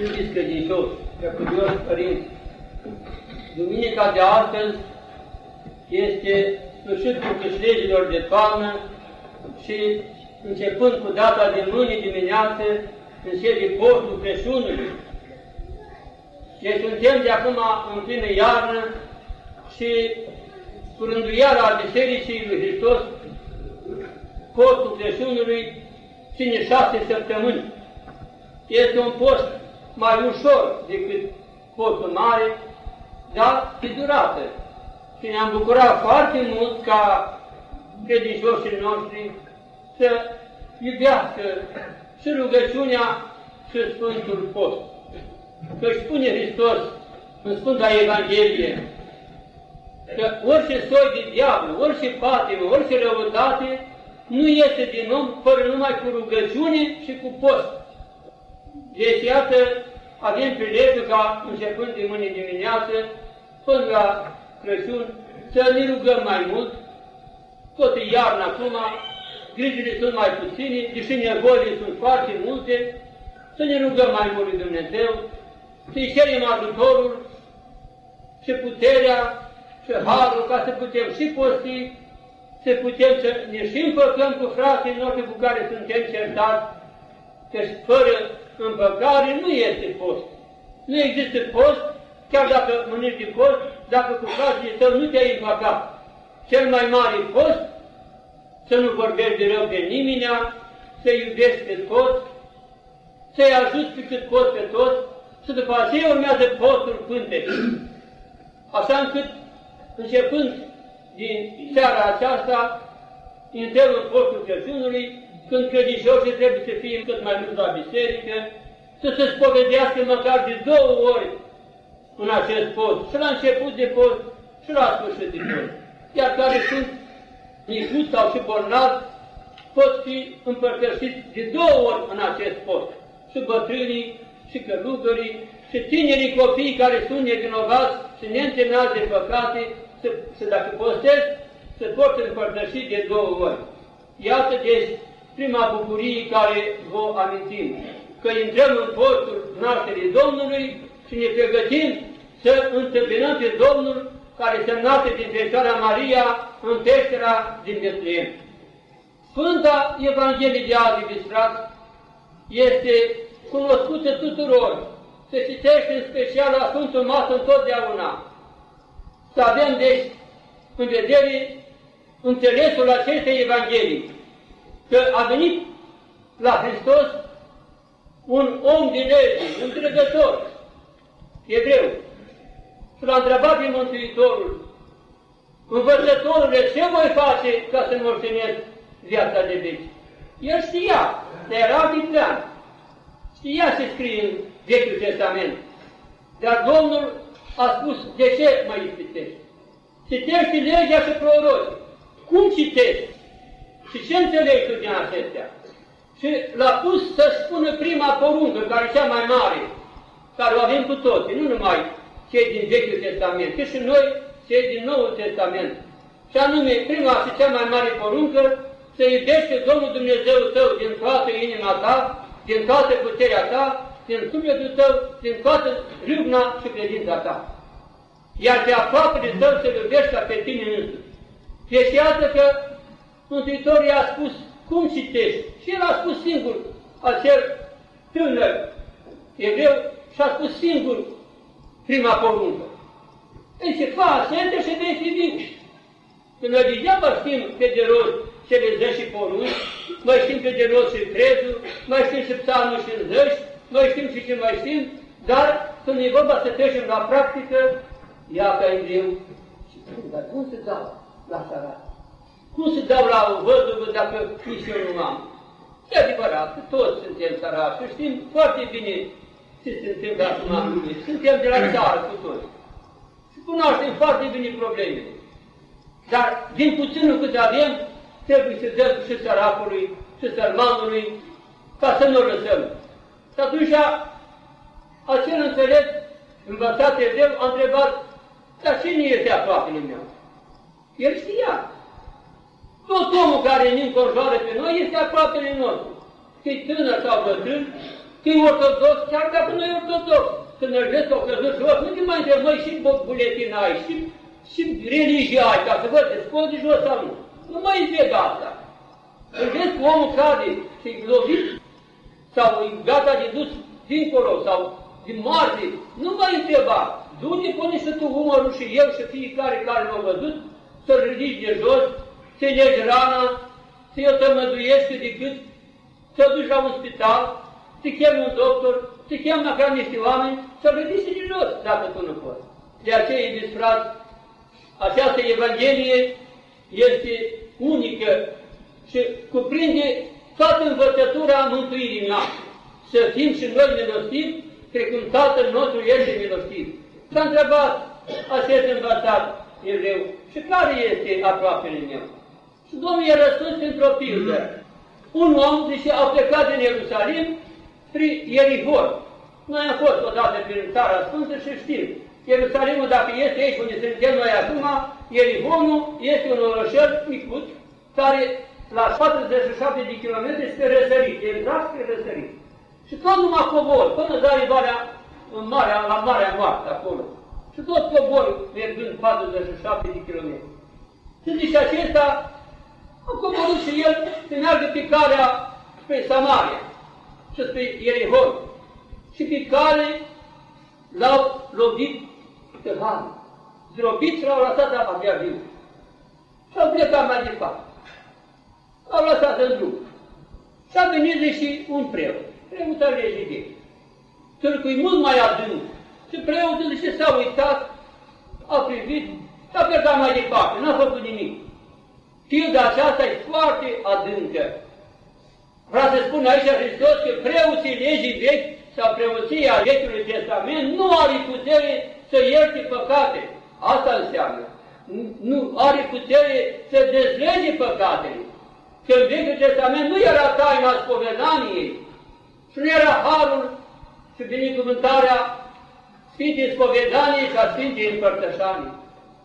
Iubiți credincioși, preacuvioși părinți, Duminica de astăzi este sfârșitul câșlegilor de toamnă și începând cu data de mâine dimineață, începe postul Crăciunului. Deci suntem de acum în plină iarnă și cu rânduiala Bisericii lui Hristos, postul Crăciunului ține șase săptămâni. Este un post mai ușor decât postul mare, dar de durată. Și ne-am bucurat foarte mult ca credincioșii noștri să iubească și rugăciunea și Sfântul Post. Că spune Hristos în Sfânta Evanghelie că orice soi de diavol, orice patimă, orice răutate nu este din om fără numai cu rugăciune și cu post. Deci, iată, avem prilejul ca, începând de mâine dimineață, până la Crăciun, să ne rugăm mai mult, tot e iarnă acum, grijile sunt mai puține, deși nevoile sunt foarte multe, să ne rugăm mai mult lui Dumnezeu, să-i cerem ajutorul și puterea și harul ca să putem și posti, să putem să ne și împăcăm cu frații noștri cu care suntem certați, căci fără împăcare nu este post. Nu există post, chiar dacă mănânci de post, dacă cu frații tău nu te-ai împăcat. Cel mai mare post să nu vorbești de rău de nimeni, să iubești pe toți, să-i ajuți pe cât poți pe toți, și după aceea urmează postul pântec. Așa încât, începând din seara aceasta, intrăm în postul Crăciunului, când credincioșii trebuie să fie cât mai mult la biserică, să se spovedească măcar de două ori în acest post, și la început de post, și la sfârșit de post. Iar care sunt nicuți sau și bolnavi, pot fi împărtășiți de două ori în acest post. Și bătrânii, și călugării, și tinerii copii care sunt nevinovați și neîntemnați de păcate, să, să dacă postez, să pot împărtăși de două ori. Iată deci prima bucurie care vă amintim, că intrăm în postul nașterii Domnului și ne pregătim să întâmpinăm pe Domnul care se naște din Fecioara Maria în peștera din Betleem. Sfânta Evanghelie de azi, iubiți este cunoscută tuturor. Se citește în special la Sfântul Masă întotdeauna. Să avem, deci, în vedere înțelesul acestei Evanghelii, că a venit la Hristos un om din lege, un dregător, evreu, și l-a întrebat din Mântuitorul, Învățătorule, ce voi face ca să moștenesc viața de veci? El știa, dar era plan. Știa ce scrie în Vechiul Testament. Dar Domnul a spus, de ce mă ispitești? Citești legea și proroci. Cum citești? Și ce înțelegi tu din acestea? Și l-a pus să spună prima poruncă, care e cea mai mare, care o avem cu toții, nu numai cei din Vechiul Testament, ci și noi, cei din Noul Testament. Și anume, prima și cea mai mare poruncă, să iubește Domnul Dumnezeu tău din toată inima ta, din toată puterea ta, din sufletul tău, din toată râvna și credința ta. Iar pe de tău să iubești ca pe tine însuți. Deci iată că Mântuitorul i-a spus, cum citești? Și el a spus singur, acel tânăr evreu, și a spus singur prima poruncă. Deci, fă asente și vei fi viu. Că noi degeaba știm pe de rost cele zeci porunci, mai știm pe de rost și crezul, mai știm și psalmul și zeci, mai știm și ce mai știm, dar când e vorba să trecem la practică, ia ca în greu. Și dar cum se dau la sărat? Cum se dau la o văduvă dacă nici eu nu am? E adevărat că toți suntem sărați și știm foarte bine ce se întâmplă acum în lume. Suntem de la țară cu toți. Și cunoaștem foarte bine problemele. Dar din puținul cât avem, trebuie să dăm și săracului, și sărmanului, ca să nu lăsăm. Și atunci acel înțelept, învățat evreu, a întrebat, dar cine este aproapele meu? El știa. Tot omul care ne înconjoară pe noi este aproapele nostru. Fii tânăr sau bătrân, că e ortodox, chiar dacă nu e ortodox. Când îl vezi o căzut jos, nu te mai întreb, măi, și buletin ai, și, și religia ai, ca să văd, îți poți de jos sau nu. Nu mai întreb asta. Când vezi că omul cade și e lovit, sau e gata de dus dincolo, sau din moarte, nu mai întreba. Du-te, pune să tu umărul și eu și fiecare care m-a văzut, să-l ridici de jos, să-i legi rana, să-i o tămăduiești de cât, să duci la un spital, să chemi un doctor, să chemi măcar niște oameni, să-l ridici de jos, dacă tu nu poți. De aceea, iubiți frați, această Evanghelie este unică și cuprinde toată învățătura mântuirii noastre. Să fim și noi milostivi, precum Tatăl nostru este milostiv. S-a întrebat acest învățat evreu, și care este aproapele meu? Și Domnul i-a răspuns într-o pildă. Un om, deși a plecat din Ierusalim, prin Ierihon. Noi am fost odată prin țara Sfântă și știm. Ierusalimul, dacă este aici unde suntem noi acum, Ierihonul este un orășel micuț, care la 47 de kilometri spre răsărit, exact spre răsărit. Și tot numai cobor, până zare Valea, în marea, la Marea Moartă, acolo. Și tot cobor, mergând 47 de kilometri. Și zice acesta, a coborât și el să meargă pe calea spre Samaria și spre Ierihon. Și pe cale l-au lovit tâlhani. Zdrobit și l-au lăsat abia viu. Și au plecat mai departe. Au lăsat în drum. Și a venit și un preot, preot al legii Târcul e mult mai adânc. Și preotul zice, s-a uitat, a privit, s-a plecat mai departe, n-a făcut nimic. Pilda aceasta e foarte adâncă. Vreau să spun aici Hristos că preoții legii vechi sau preoția Vechiului Testament nu are putere să ierte păcate. Asta înseamnă. Nu are putere să dezlege păcatele. Că în Vechiul Testament nu era taina spovedaniei și nu era harul și binecuvântarea Sfintei Spovedanii ca Sfintei Împărtășanii.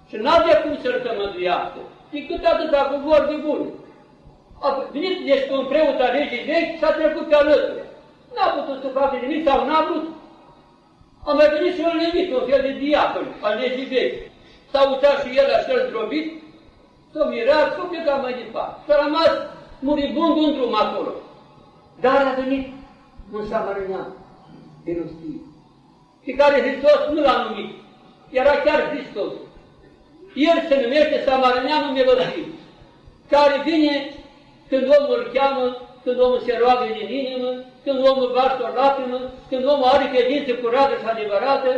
Și n-avea cum să-l tămăduiască, decât atâta cu vorbe bune. A venit deci un preot al legii vechi și a trecut pe alături. N-a putut să facă nimic sau n-a vrut. A mai venit și un levit, un fel de diacon al legii vechi. S-a uitat și el așa zdrobit, s-a mirat, s-a plecat mai departe. S-a rămas muribund în drum acolo. Dar a venit un samarinean milostiv, pe care Hristos nu l-a numit. Era chiar Hristos. El se numește Samarineanul milostiv, care vine când omul îl cheamă, când omul se roagă din inimă, când omul varsă o lacrimă, când omul are credință curată și adevărată,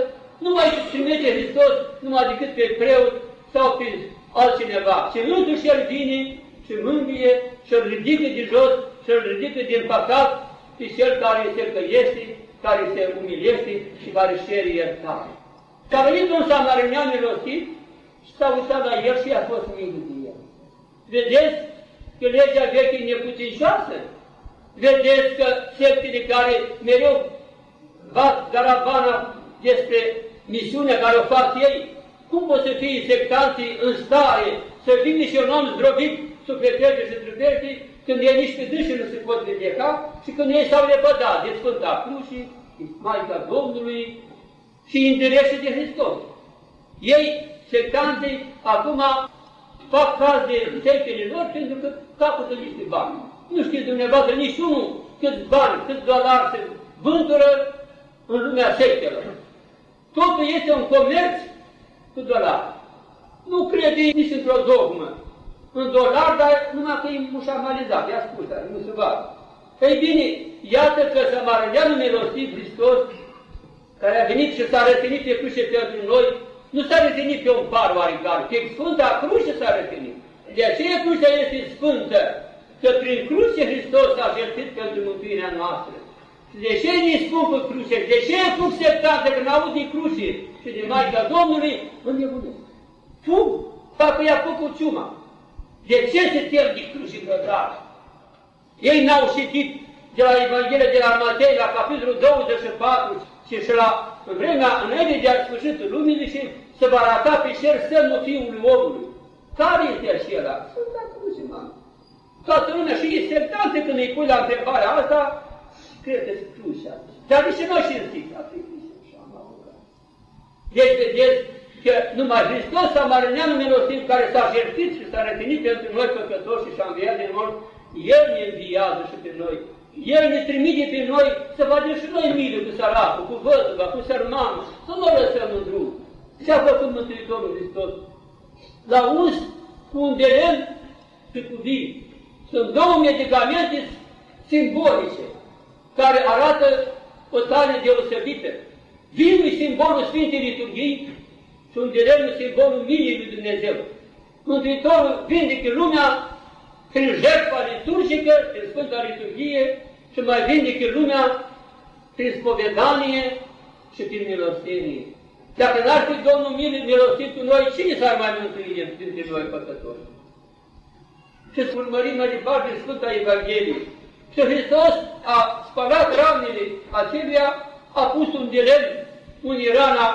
nu mai trimite Hristos numai decât pe preot sau pe altcineva, ci însuși El vine și mângâie și îl ridică de jos și îl ridică din păcat pe cel care se căiește care se umilește și care își cere iertare. Și a venit un samarinean milostiv și s-a uitat la el și a fost mângâit de el. Vedeți că legea veche e neputincioasă? Vedeți că sectele care mereu bat garabana despre misiunea care o fac ei, cum pot să fie sectanții în stare să vină și un om zdrobit, sufletește și trupește, când ei nici pe dânsii nu se pot ridica și când ei s-au lepădat de Sfânta Crucii, Maica Domnului și interesul de Hristos. Ei, sectanții, acum fac caz de sectele lor pentru că capătă niște bani. Nu știe dumneavoastră niciunul câți bani, câți dolari se vântură în lumea sectelor. Totul este un comerț cu dolari. Nu crede nici într-o dogmă în dolar, dar numai că e mușamalizat, i-a spus, dar nu se va. Ei bine, iată că Samarineanul milostiv Hristos, care a venit și s-a rătenit pe cruce pentru noi, nu s-a rătenit pe un par oarecare, pe Sfânta Cruce s-a rătenit. De aceea crucea este sfântă, că prin cruce Hristos a jertit pentru mântuirea noastră. Și de ce e scumpă cruce? De ce e fug septante când aud de cruce și de Maica Domnului? Înnebunesc. Fug, dacă i-a făcut ciuma. De ce se tem de cruci vreodată? Ei n-au citit de la Evanghelia de la Matei, la capitolul 24, și și la vremea înainte de a sfârșitul lumii, și se va arata pe cer semnul Fiului omului. Care este acela? Sfânta Cruce, mă. Toată lumea și e sectantă când îi pui la întrebarea asta, credeți crucea. Dar nici noi știți, atât și am apucat. Deci, vedeți că numai Hristos s-a marineanul milostiv care s-a jertit și s-a reținit pentru noi păcătoși și s-a înviat din mort, El ne înviază și pe noi. El ne trimite pe noi să facem și noi milă cu săracul, cu văduva, cu sărmanul, să nu o lăsăm în drum. Ce-a făcut Mântuitorul Hristos? L-a uns cu un de lemn și cu vin. Sunt două medicamente simbolice care arată o stare deosebită. Vinul e simbolul Sfintei Liturghii și un de lemn simbolul minii lui Dumnezeu. Mântuitorul vindecă lumea prin jertfa liturgică, prin Sfânta Liturghie și mai vindecă lumea prin spovedanie și prin milostenie. Dacă n-ar fi Domnul milostiv cu noi, cine s-ar mai mântui dintre noi păcători? Și să urmărim mai departe Sfânta Evanghelie. Și Hristos a spălat ranele aceluia, a pus un de lemn, unii rana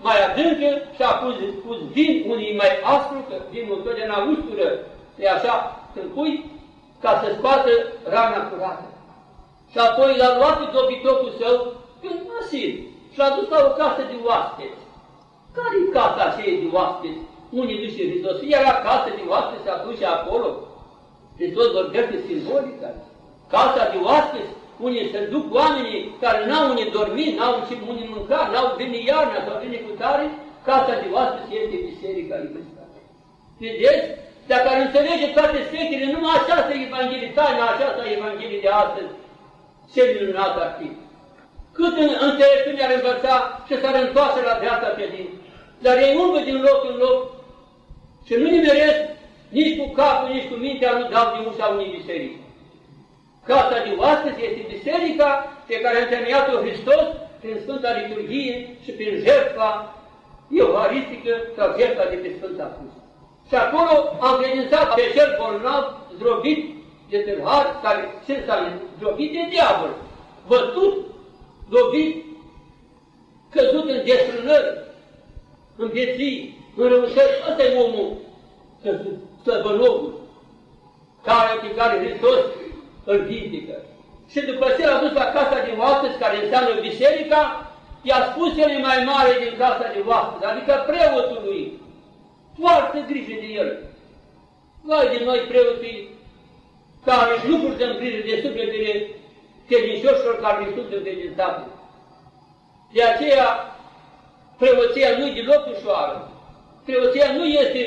mai adâncă și a pus, pus vin, unii mai aspru, că vinul întotdeauna ustură, e așa, când pui, ca să scoată rana curată. Și apoi l-a luat pe dobitocul său în Asil și l-a dus la o casă de oaspeți. Care-i casa aceea de oaspeți? Unii duce Hristos, era casă de oaspeți, se aduce acolo. Hristos vorbește simbolic Casa de oaspeți, unii se duc oamenii care n-au unii dormi, n-au ce unii mânca, n-au venit iarna sau vine cu tare, casa de oaspeți este Biserica lui Hristos. Vedeți? Dacă ar înțelege toate sfetele, numai această Evanghelie, taina aceasta Evanghelie de astăzi, ce minunat ar fi. Cât în înțelepciune ar învăța și s-ar întoarce la viața credință. Dar ei umblă din loc în loc și nu nimeresc nici cu capul, nici cu mintea, nu dau din ușa unei biserici. Casa de oaspeți este biserica pe care a întemeiat-o Hristos prin Sfânta Liturghie și prin jertfa euharistică sau jertfa de pe Sfânta Cruz. Și acolo am credințat pe cel bolnav, zdrobit de tâlhar, care ce s-a zdrobit de diavol, bătut, lovit, căzut în destrânări, în vieții, în răutăți. Ăsta e omul căzut, slăbănogul, care, pe care Hristos îl vindică. Și după ce l-a dus la casa de oaspeți, care înseamnă biserica, i-a spus cele mai mare din casa de oaspeți, adică preotul lui, foarte grijă de el. Vai de noi preoții care nu purtăm grijă de sufletele credincioșilor care ne sunt încredințate. De aceea, preoția nu e deloc ușoară. Preoția nu este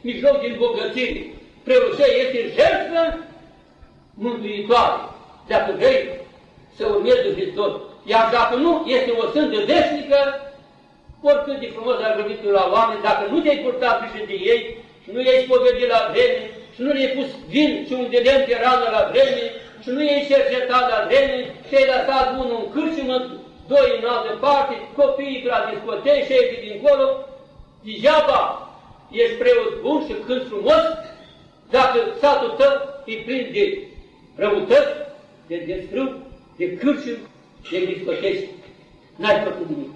mijloc de îmbogățire. Preoția este jertfă mântuitoare. Dacă vrei să urmezi Hristos. Iar dacă nu, este o sântă veșnică, oricât de frumos ai vorbit la oameni, dacă nu te-ai purtat grijă de ei și nu i-ai spovedit la vreme și nu le-ai pus vin și un de lemn pe rană la vreme și nu i-ai cercetat la vreme și ai lăsat unul în cârciumă, doi în altă parte, copiii pe la discotei și ei dincolo, degeaba ești preot bun și când frumos, dacă satul tău îi prinde răutăți, de desfrâu, de cârciumi, de discoteci. N-ai făcut nimic.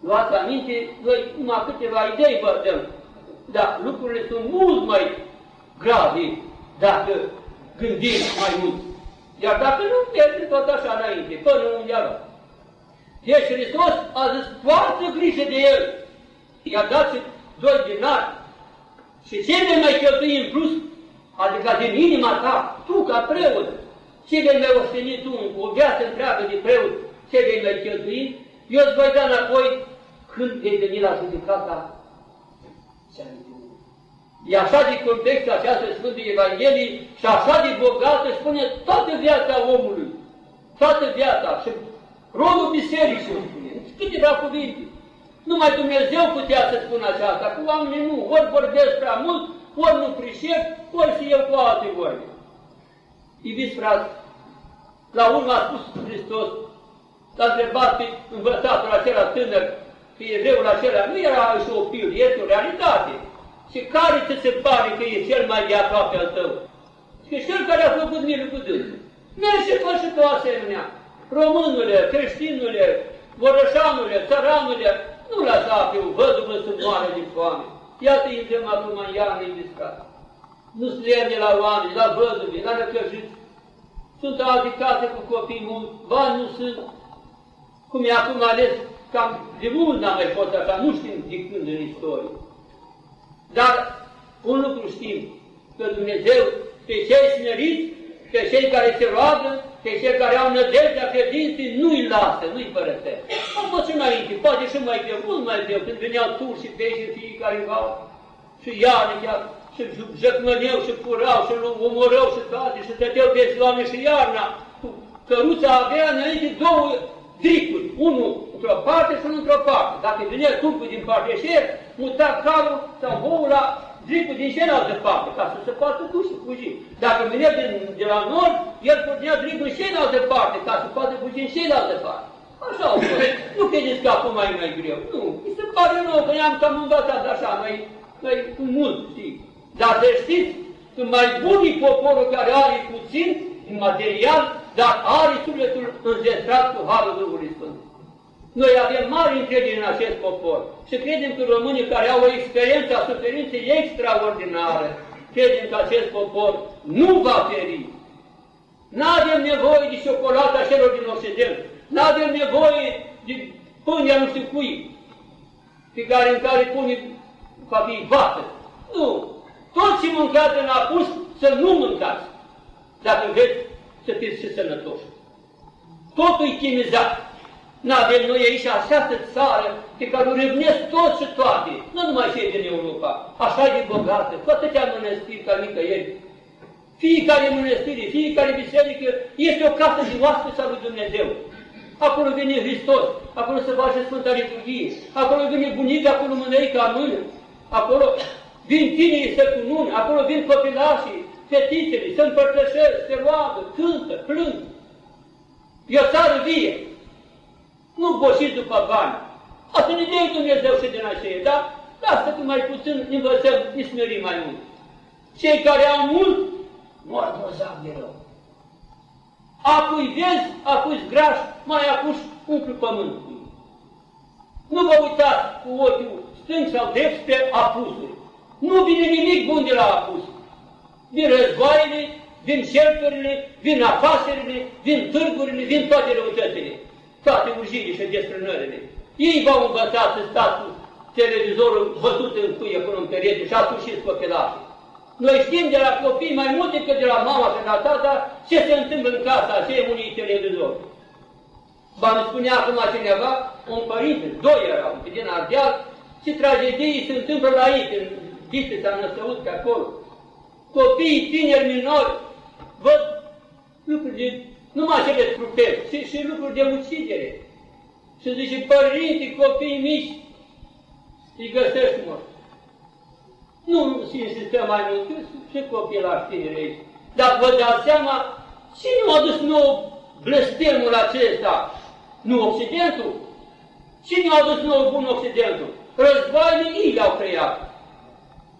Luați aminte, noi numai câteva idei vă dăm, dar lucrurile sunt mult mai grave dacă gândim mai mult. Iar dacă nu, merge tot așa înainte, până unde a luat. Deci Hristos a zis foarte grijă de el. I-a dat și doi dinari. Și ce vei mai cheltui în plus? Adică din inima ta, tu ca preot, ce vei mai osteni tu o viață întreagă de preot, ce vei mai cheltui? Eu îți voi da înapoi când vei veni la judecata cea E așa de complexă această Sfântă Evanghelie și așa de bogată spune toată viața omului. Toată viața. Și rolul bisericii spune. Câteva cuvinte. Numai Dumnezeu putea să spună aceasta, cu oamenii nu. Ori vorbesc prea mult, ori nu pricep, ori și eu cu alte vorbe. Iubiți frați, la urmă a spus Hristos, s-a întrebat pe învățatul acela tânăr, pe evreul acela, nu era și o pildă, este o realitate. Și care ți se pare că e cel mai de aproape al tău? Și cel care a făcut milă cu dânsul. Merge fă și tu asemenea. Românule, creștinule, vorășanule, țăranule, nu lăsa pe o văduvă să moară din foame. Iată intrăm acum în iarnă indiscat. Nu se la oameni, la văduvi, la răcăjiți. Sunt alte case cu copii mulți, bani nu sunt, cum e acum ales, cam de mult n-am mai fost așa, nu știm de când în istorie. Dar un lucru știm, că Dumnezeu pe cei smeriți, pe cei care se roagă, pe cei care au nădejdea credinței, nu-i lasă, nu-i părăsesc. Am fost și înainte, poate și mai greu, mult mai greu, când veneau turci și pești în fiecare val, și iară, chiar, și jăcmăneau, și furau, și omorău, și toate, și stăteau pe oameni și iarna. Căruța avea înainte două dricuri, unul într-o parte și unul într-o parte. Dacă venea tupul din partea aceea, muta calul sau boul la dricul din cealaltă parte, ca să se poată duce, fugi. Dacă venea din, de la nord, el pornea dricul în cealaltă parte, ca să poată fugi în cealaltă parte. Așa au fost. Nu credeți că acum mai mai greu. Nu. Mi se pare nou că ne-am cam învățat așa, mai, mai cu mult, știi. Dar să știți că mai bun e poporul care are puțin în material, dar are sufletul înzestrat cu Harul Duhului Sfânt. Noi avem mari încredere în acest popor și credem că românii care au o experiență a suferinței extraordinară, credem că acest popor nu va feri. Nu avem nevoie de ciocolata celor din Occident, nu avem nevoie de pâinea nu știu cui, pe care, în care pune copii vată. Nu! Tot ce mâncați în apus, să nu mâncați, dacă vreți să fiți și sănătoși. Totul e chimizat. Nu avem noi aici această țară pe care o râvnesc toți și toate, nu numai cei din Europa, așa de bogată, cu atâtea mănăstiri ca nicăieri. Fiecare mănăstire, fiecare biserică este o casă de oaspeți a lui Dumnezeu. Acolo vine Hristos, acolo se face Sfânta Liturghie, acolo vine bunica cu lumânărica în mână, acolo vin tinerii să cununi, acolo vin copilașii, fetițele, se împărtășesc, se roagă, cântă, plâng. E o țară vie. Nu boșiți după bani. Asta ne dă Dumnezeu și din aceea, da? Lasă că mai puțin învățăm, ne smerim mai mult. Cei care au mult, mor grozav de rău. Acui vezi, acui graș, mai acuși umplu pământul. Nu vă uitați cu ochiul stâng sau drept pe apusuri. Nu vine nimic bun de la apus. Vin războaiele, vin șerperile, vin afacerile, vin târgurile, vin toate răutățile toate urjiile și desfrânările. Ei v-au învățat să stați cu televizorul văzut în cui acolo în perete și atunci și copilașii. Noi știm de la copii mai mult decât de la mama și de la tata ce se întâmplă în casa aceea unui televizor. V-am spunea acum cineva, un părinte, doi erau, din Ardeal, ce tragedii se întâmplă la aici, în s-a născut pe acolo. Copiii tineri minori văd lucruri de numai cele truperi, ci și lucruri de ucidere. Și zice, părinți, copii mici, îi găsești mor. Nu se insistăm mai mult, că și la tineri aici. Dar vă dați seama, cine a adus nou blestemul acesta? Nu Occidentul? Cine a adus nou bun Occidentul? Războaiele ei le-au creat.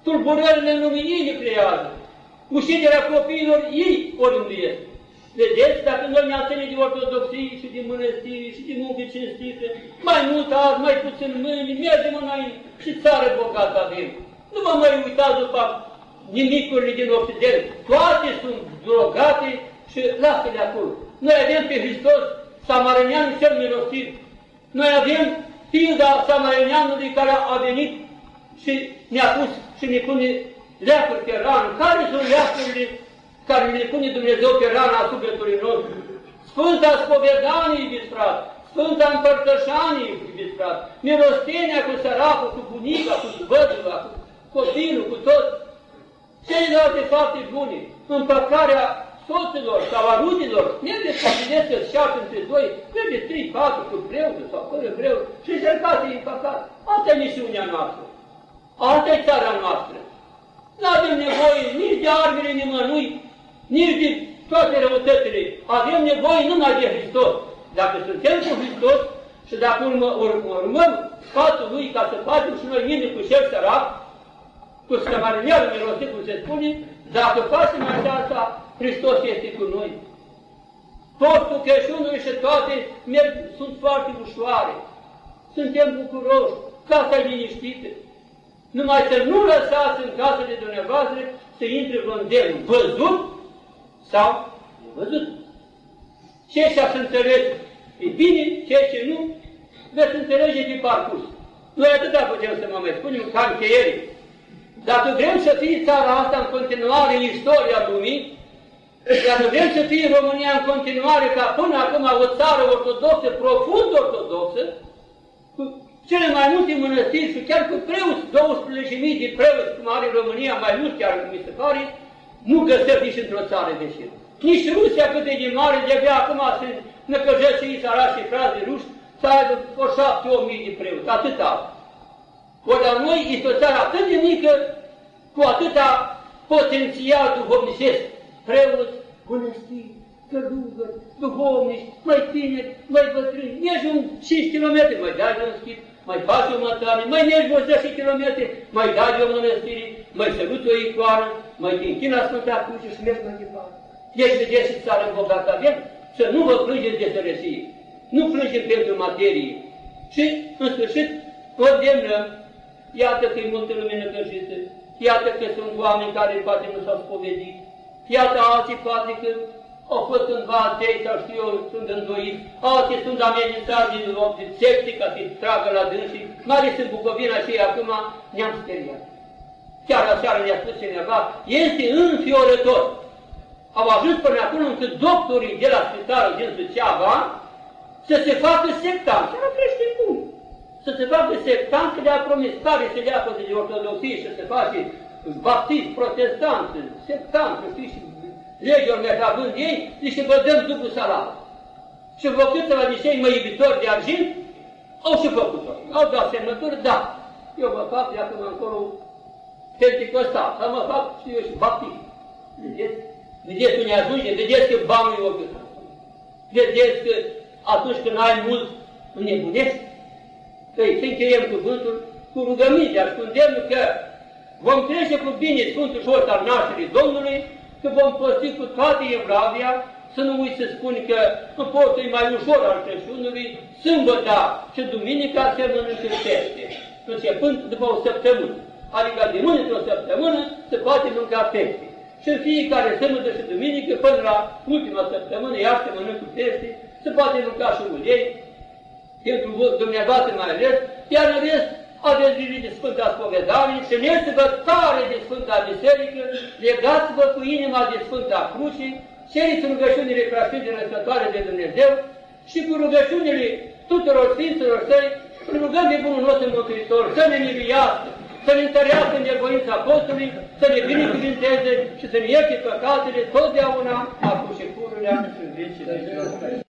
Tulburările în lumii ei le creează. Uciderea copiilor ei oriunde este. Vedeți, dacă noi ne-am ținut de ortodoxie și de mănăstiri și de muncă cinstite, mai mult azi, mai puțin mâini, mergem înainte și țară bogată avem. Nu vă mai uitați după nimicurile din Occident. Toate sunt drogate și lasă-le acolo. Noi avem pe Hristos, Samarinianul cel milostiv. Noi avem pilda Samarinianului care a venit și ne-a pus și ne pune leacuri pe rană. Care sunt leacurile care ne pune Dumnezeu pe rana sufletului nostru. Sfânta spovedanie, iubiți frate, Sfânta împărtășanie, iubiți frate, milostenia cu săracul, cu bunica, cu văduva, cu copilul, cu tot. Celelalte fapte bune, împăcarea soților sau a rudilor, mergeți ca vedeți că șapte între doi, mergeți trei, patru cu preotul sau fără preot și încercați-i împăcat. Asta e misiunea noastră. Asta e țara noastră. Nu avem nevoie nici de armele nimănui, nici din toate răutățile. Avem nevoie numai de Hristos. Dacă suntem cu Hristos și dacă urmă, urmă, urmăm sfatul Lui ca să facem și noi mine cu cel sărac, cu scămarinelul mirosit, cum se spune, dacă facem aceasta, Hristos este cu noi. Postul Crăciunului și toate merg, sunt foarte ușoare. Suntem bucuroși, casa e liniștită. Numai să nu lăsați în casele dumneavoastră să intre vreun demon văzut sau văzut. Ce și-ați înțeles e bine, ceea ce nu, veți înțelege pe parcurs. Noi atâta putem să mă mai spunem ca încheiere. Dacă vrem să fie țara asta în continuare în istoria lumii, dacă vrem să fie România în continuare ca până acum o țară ortodoxă, profund ortodoxă, cu cele mai multe mănăstiri și chiar cu preoți, 12.000 de preoți, cum are România, mai mult chiar mi se pare, nu găsesc nici într-o țară de șir. Nici Rusia cât de mare, de abia acum se năcăjesc și sărași și frazi ruși, să aibă o șapte, o mii de preoți, atâta. Ori la noi este o țară atât de mică, cu atâta potențial duhovnicesc, preoți, mănăstiri, călugări, duhovnici, mai tineri, mai bătrâni, mergi un 5 km, mai dai de un schip, mai faci o mătare, mai mergi vreo 10 km, mai dai de o mănăstire, mai săruți o icoană, mai te închini la Sfânta Cruce și mergi mai departe. Deci vedeți ce țară bogată avem? Să nu vă plângeți de sărăcie. Nu plângem pentru materie. Și, în sfârșit, condemnăm, iată că e multă lumină căjită, iată că sunt oameni care poate nu s-au spovedit, iată alții poate că au fost cândva atei sau știu eu, sunt îndoiți, alții sunt amenințați din loc de secte ca să-i tragă la dânsii, mai ales în Bucovina și acum ne-am speriat. Chiar aseară ne-a spus cineva, este înfiorător. Au ajuns până acum încât doctorii de la spitalul din Suceava să se facă sectanți. Era crește cum? Să se facă sectanți, că le-a promis care se leapă de ortodoxie și să se face baptist, protestant, sectant, știți, și legilor având ei, zice, vă dăm dublu salar. Și vă câteva niște mă iubitori de argint, au și făcut-o. Au dat semnături, da. Eu mă fac de acum încolo penticostal, sau mă fac, știu eu, și baptist. Vedeți? Vedeți unde ajunge? Vedeți că banul e obiect. Vedeți că atunci când ai mult, înnebunești? Păi, să încheiem cuvântul cu rugămintea și cu îndemnul că vom trece cu bine Sfântul Șort al nașterii Domnului, că vom posti cu toată Evlavia, să nu uiți să spun că în portul e mai ușor al Crăciunului, sâmbăta și duminica se mănâncă pește, începând după o săptămână. Adică din mână într-o săptămână se poate mânca pește. Și în fiecare sâmbătă și duminică, până la ultima săptămână, iar se mănâncă pește, se poate mânca și ulei, pentru dumneavoastră mai ales, iar în rest aveți grijă de Sfânta Spovedanie, țineți-vă tare de Sfânta Biserică, legați-vă cu inima de Sfânta Cruce, ceriți rugăciunile preasfinte răsătoare de Dumnezeu și cu rugăciunile tuturor Sfinților Săi, rugăm de Bunul nostru Mântuitor să ne miluiască, să ne întărească în nevoința Apostolului, să ne binecuvinteze și să ne ierte păcatele totdeauna, acum și pururea și în vecii